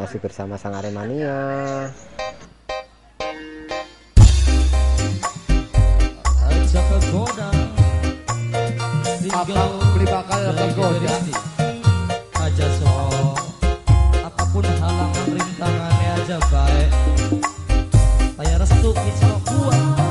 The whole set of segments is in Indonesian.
masih bersama sang Aremania. Apa beli bakal tergoda Aja so Apa pun halangan rintangannya aja baik. Saya restu insya kuat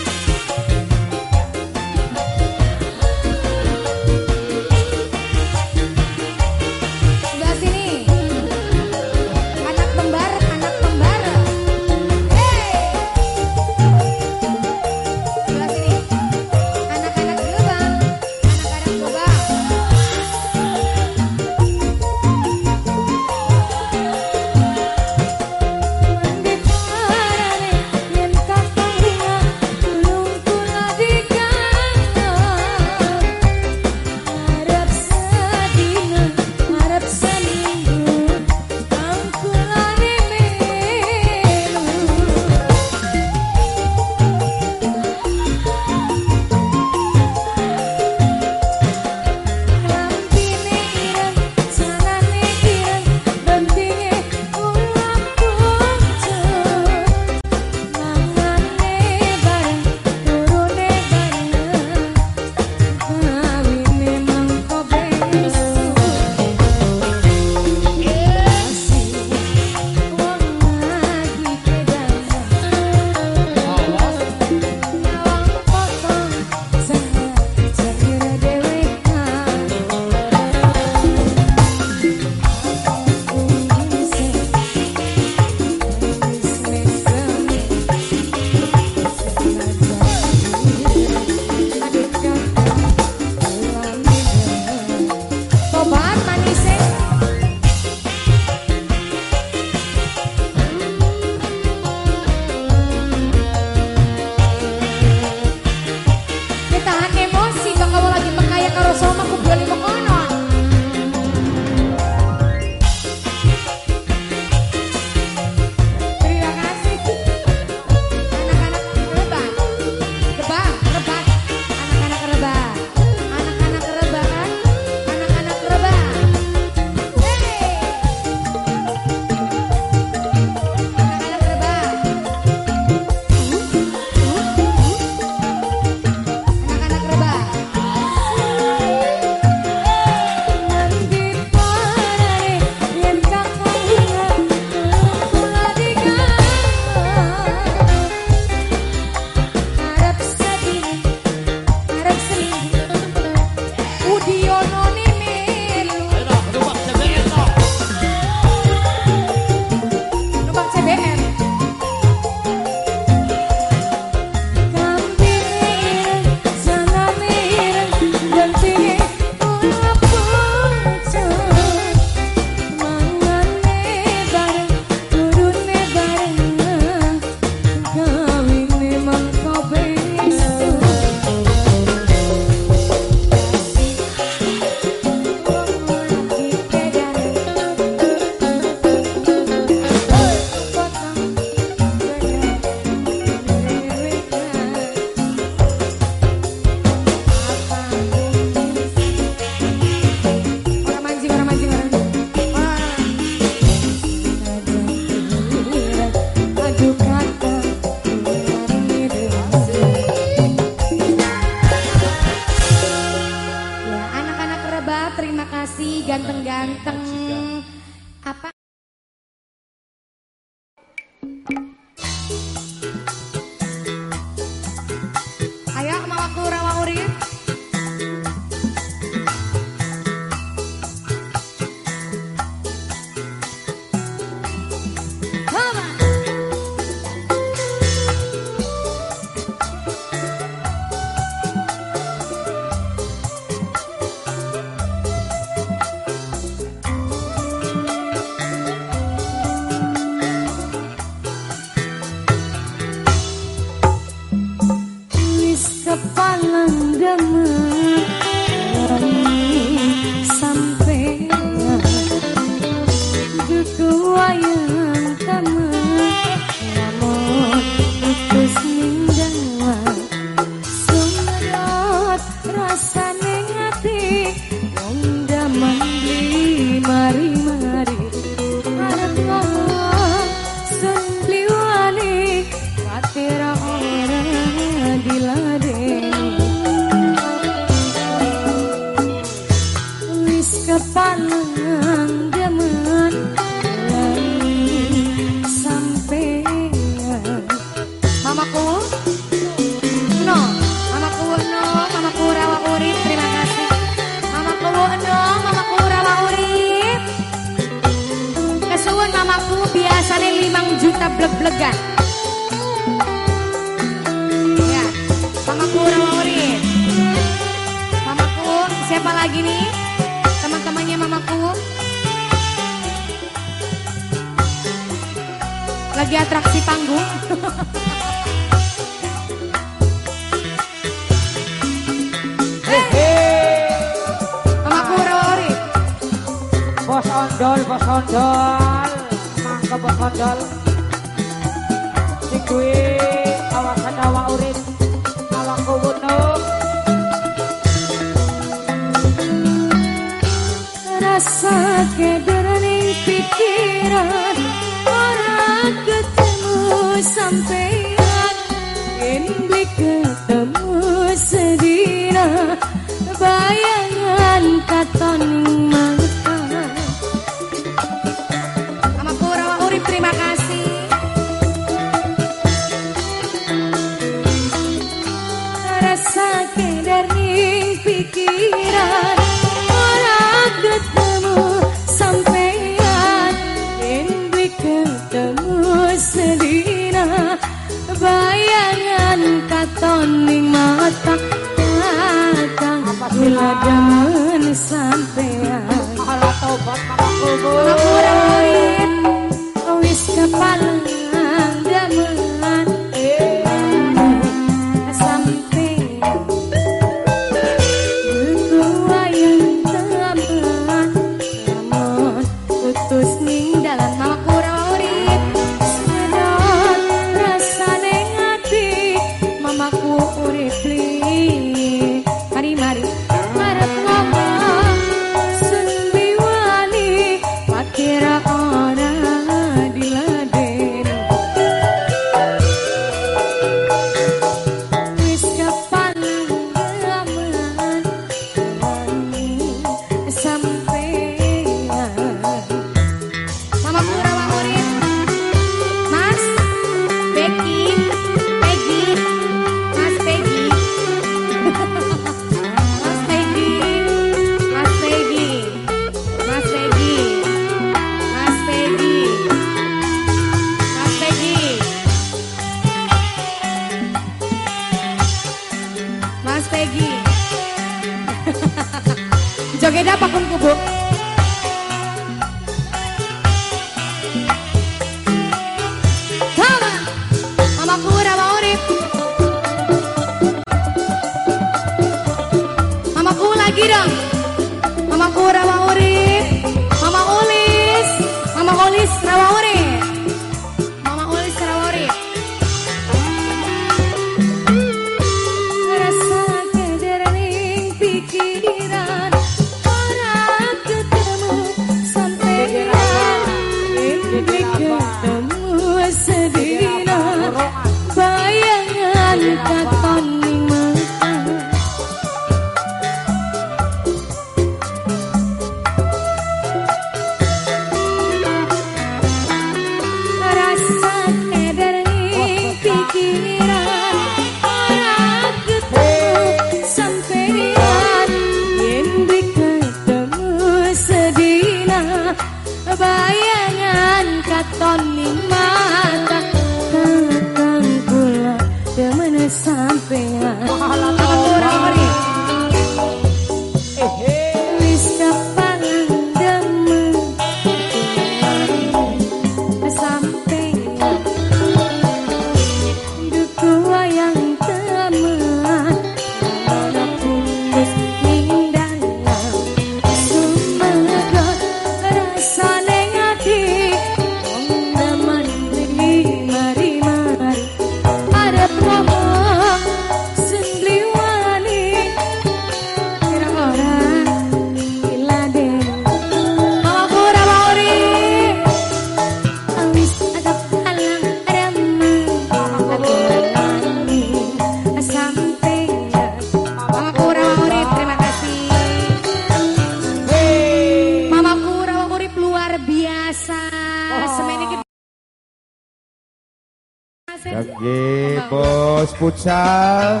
futsal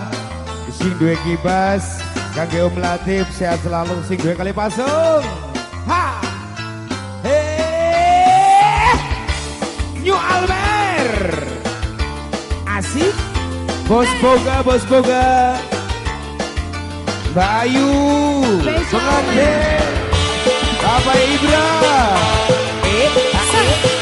sing duwe kibas kangge Om Latif sehat selalu sing duwe kali pasung. Ha! Hey New Albert asik. Bos Boga Bos Boga. Bayu Pengantin Bapak Ibra. Eh, eh.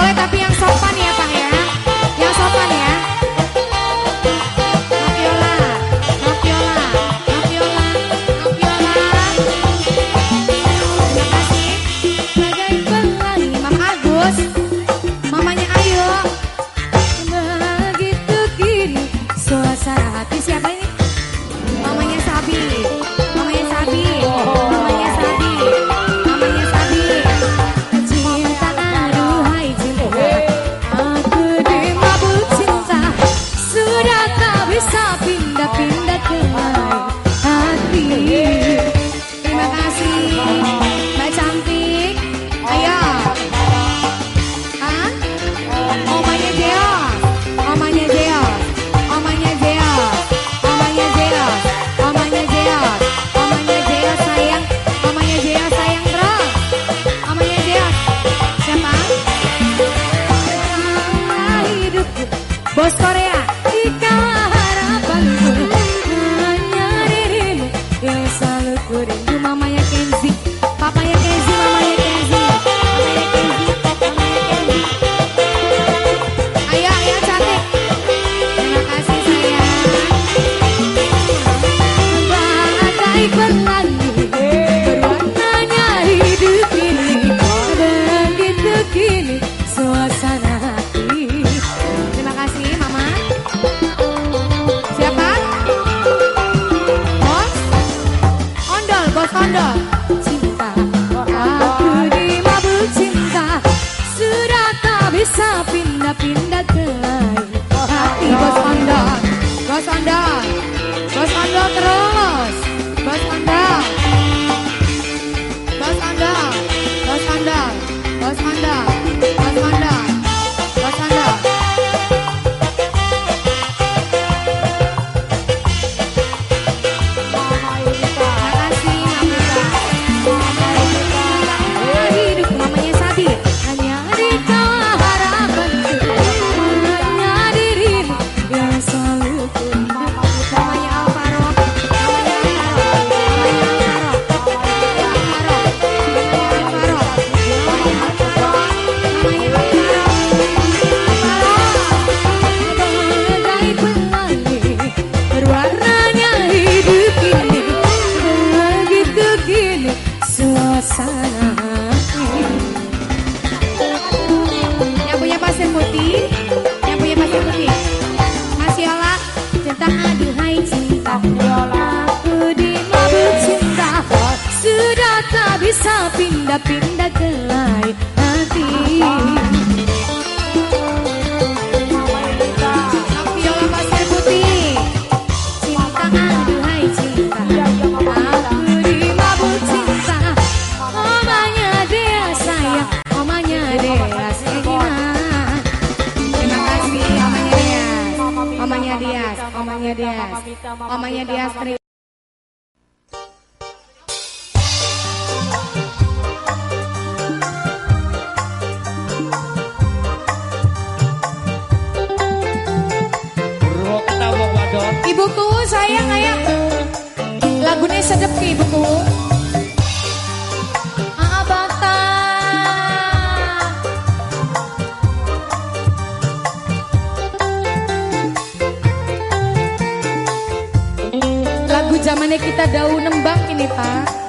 boleh tapi yang mamanya dia sering Ibuku sayang ayah Lagunya sedep ke ibuku. Bukannya kita daun nembang ini Pak.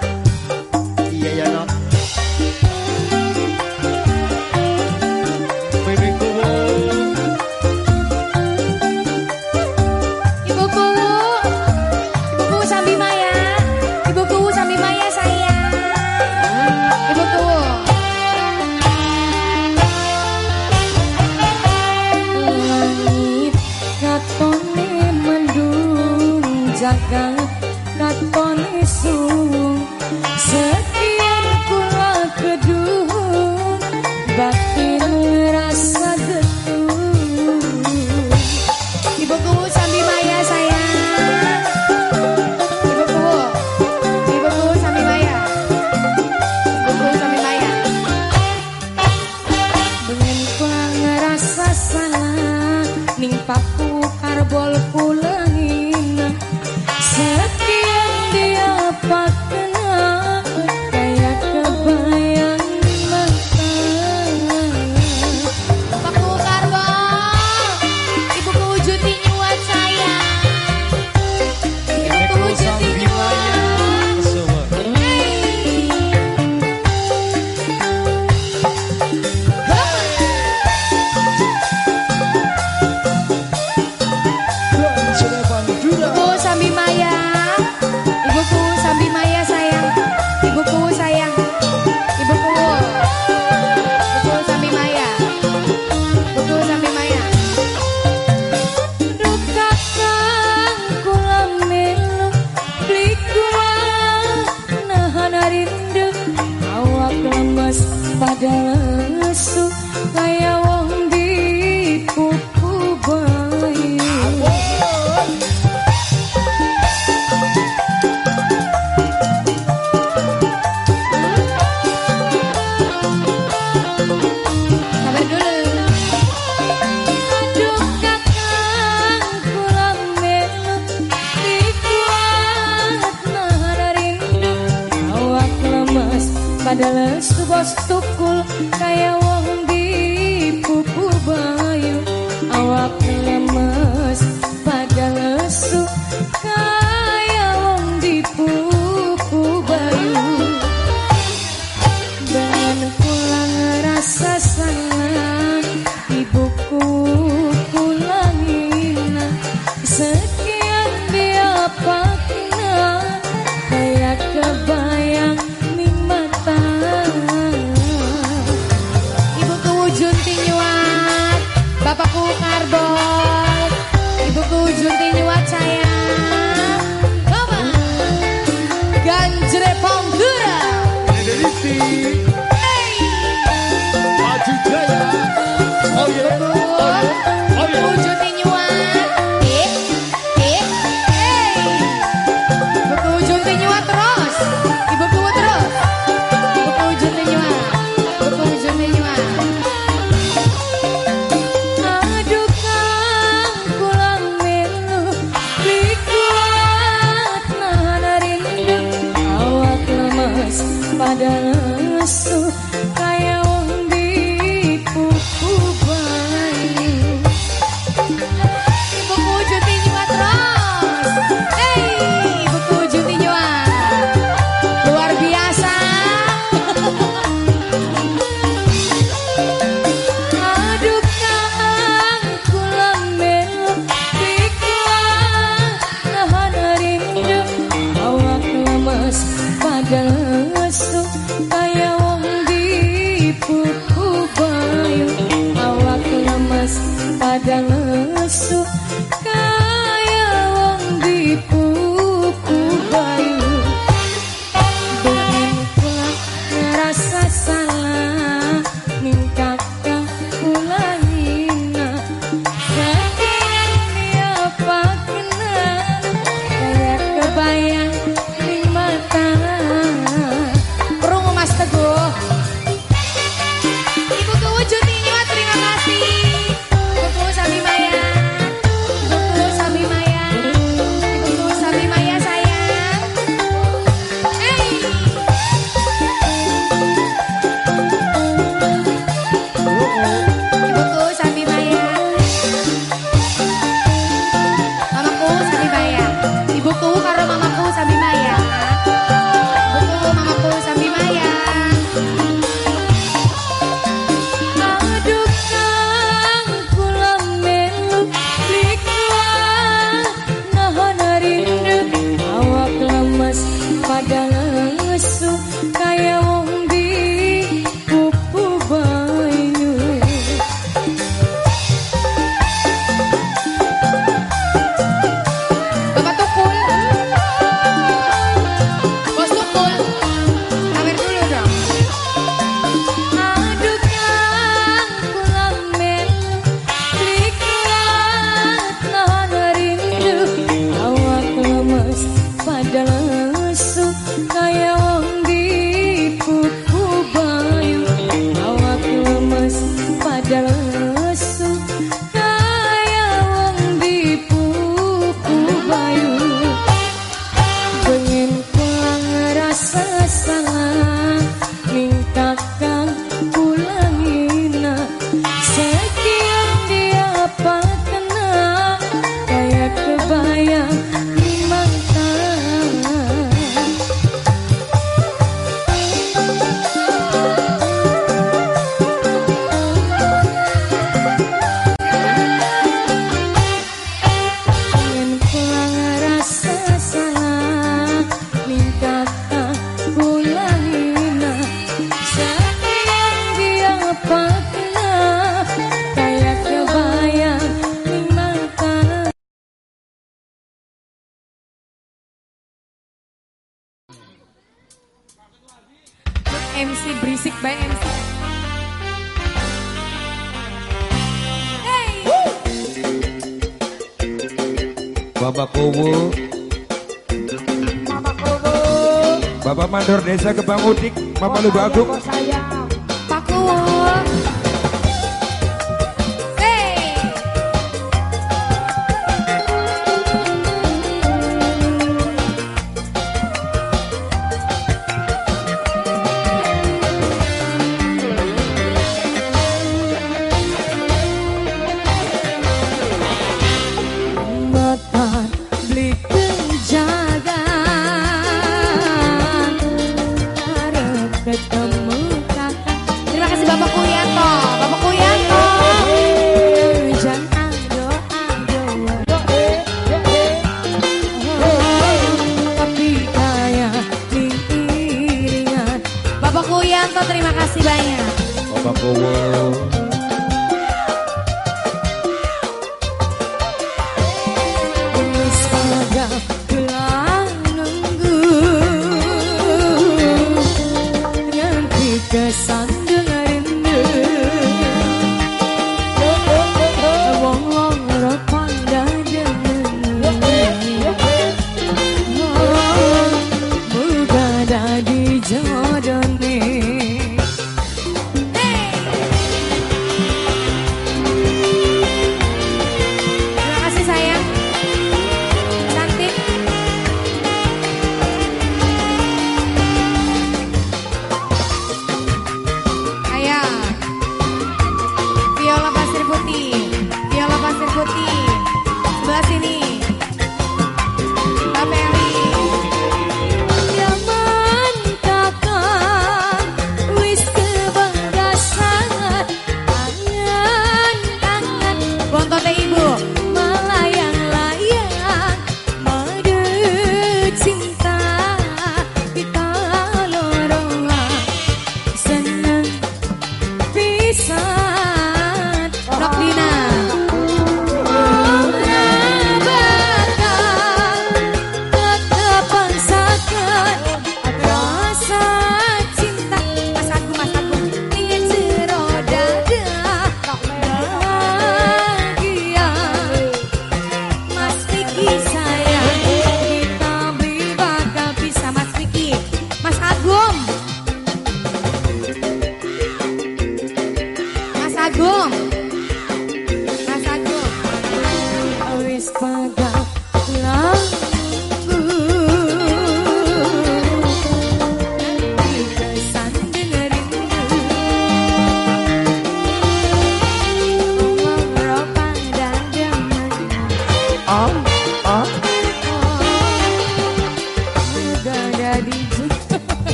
Desa Kebang Udik Bapak Bos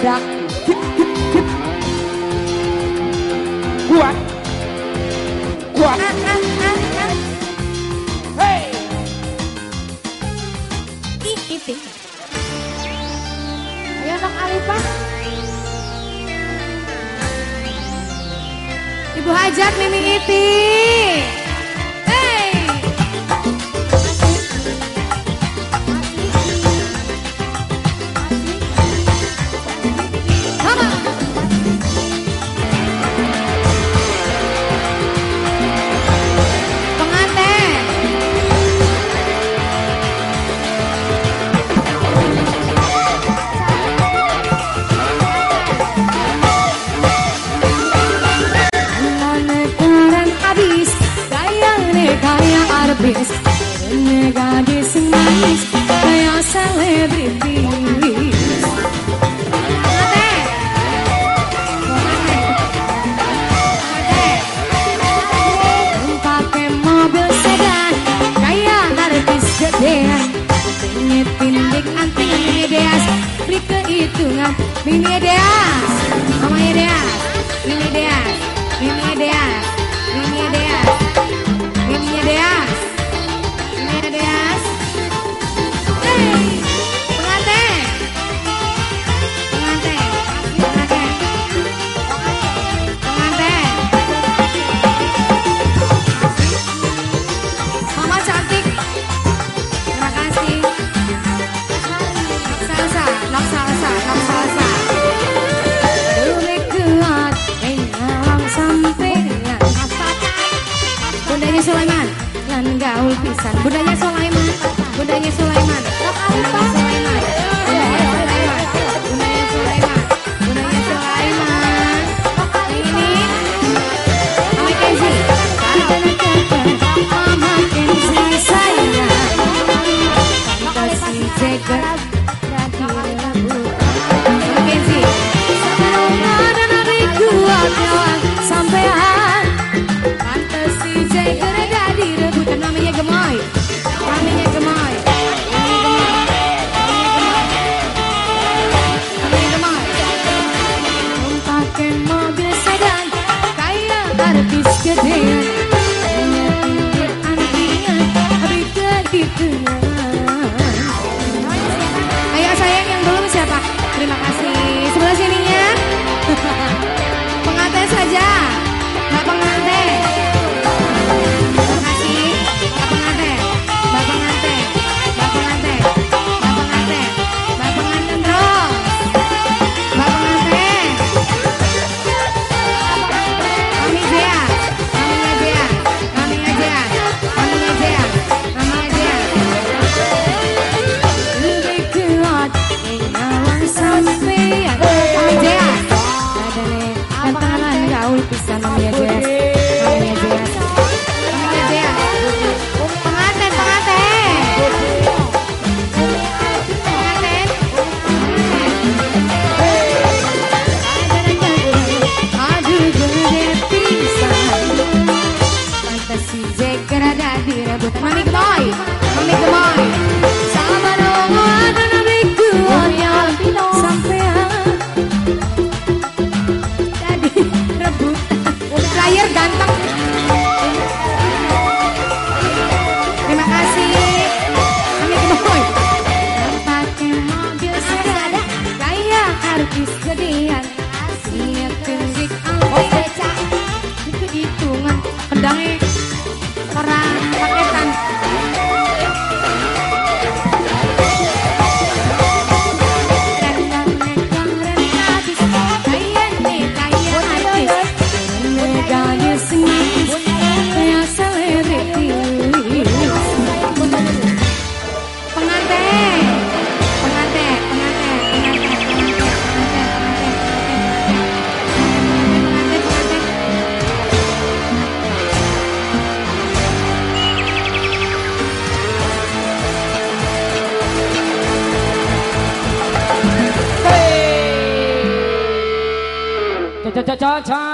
Yeah.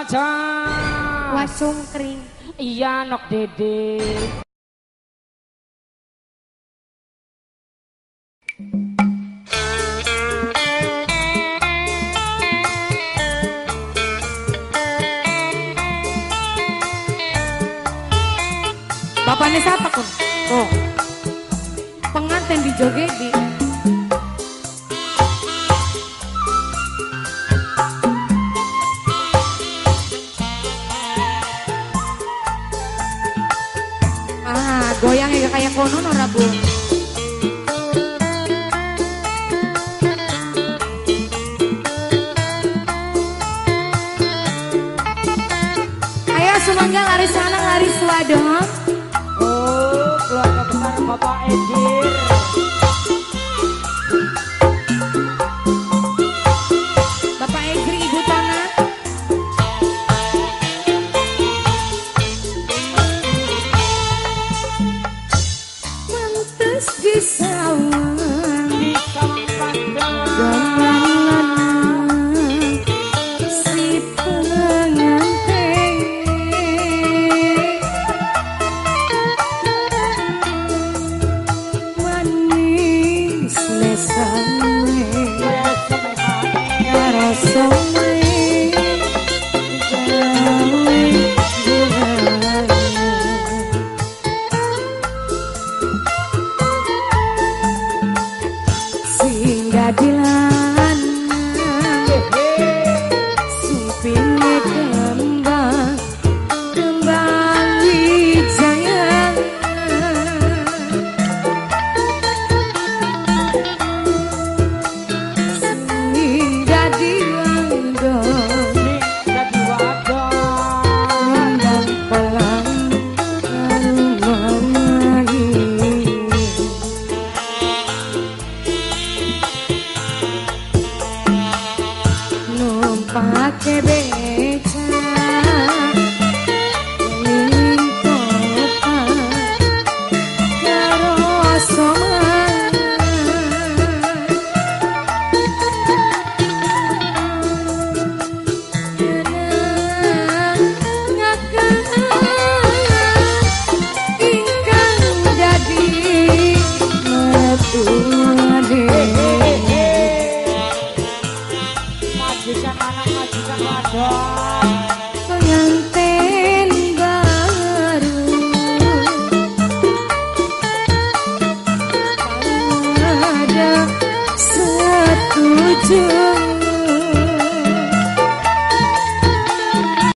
Cha. Wasung kering. Iya nok dede. Bapaknya siapa kun? Oh. Pengantin di Jogedi. Goyang ya kayak konon ora bu. Ayo sumangga laris sana laris wadon. Oh, keluarga besar Bapak Edir.